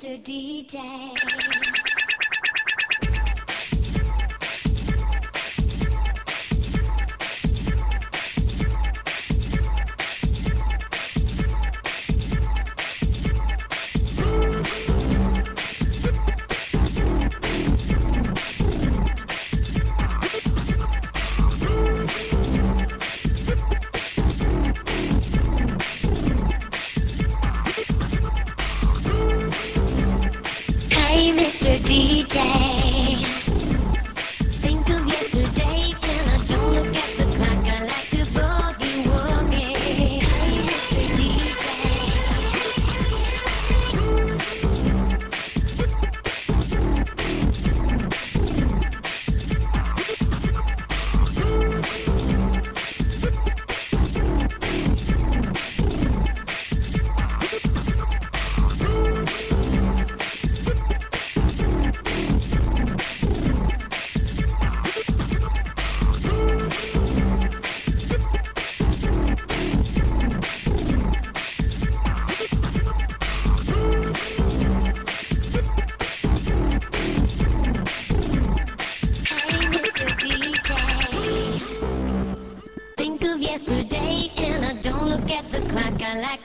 Mr. DJ. Mr. DJ.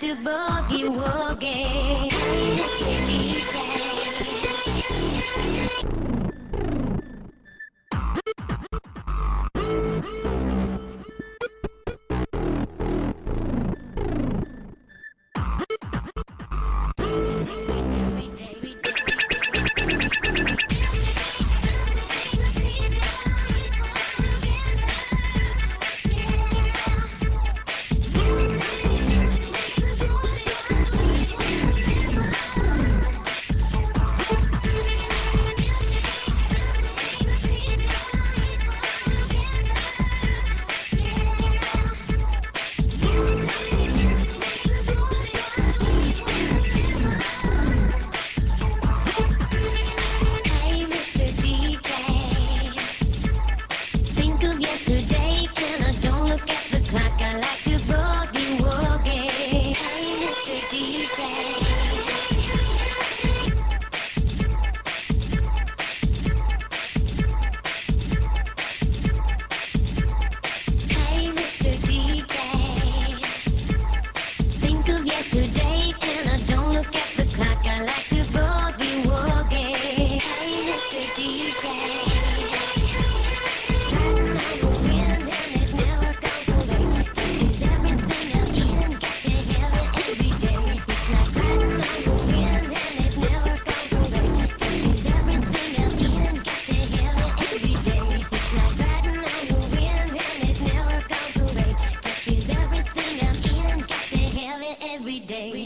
to boogie woogie. DJ.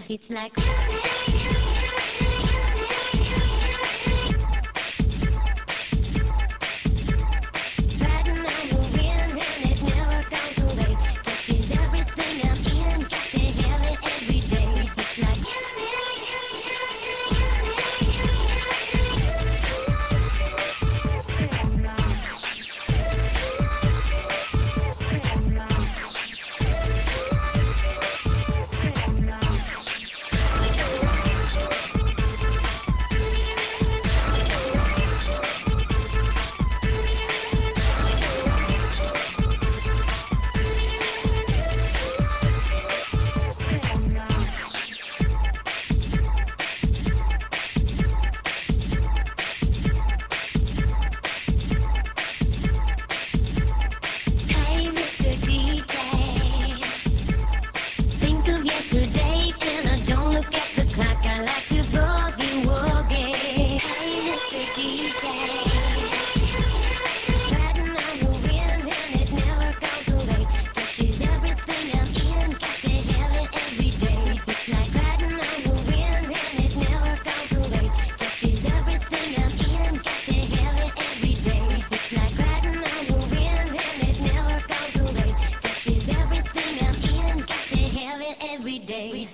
It's like.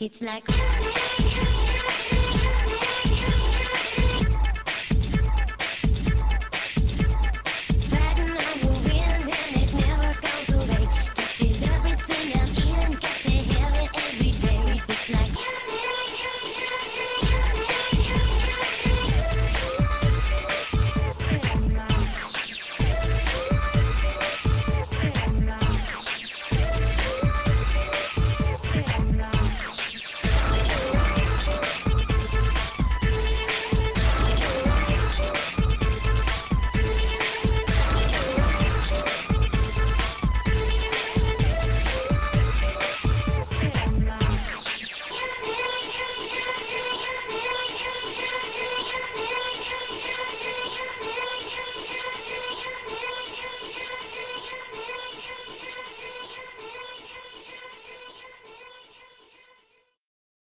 It's like.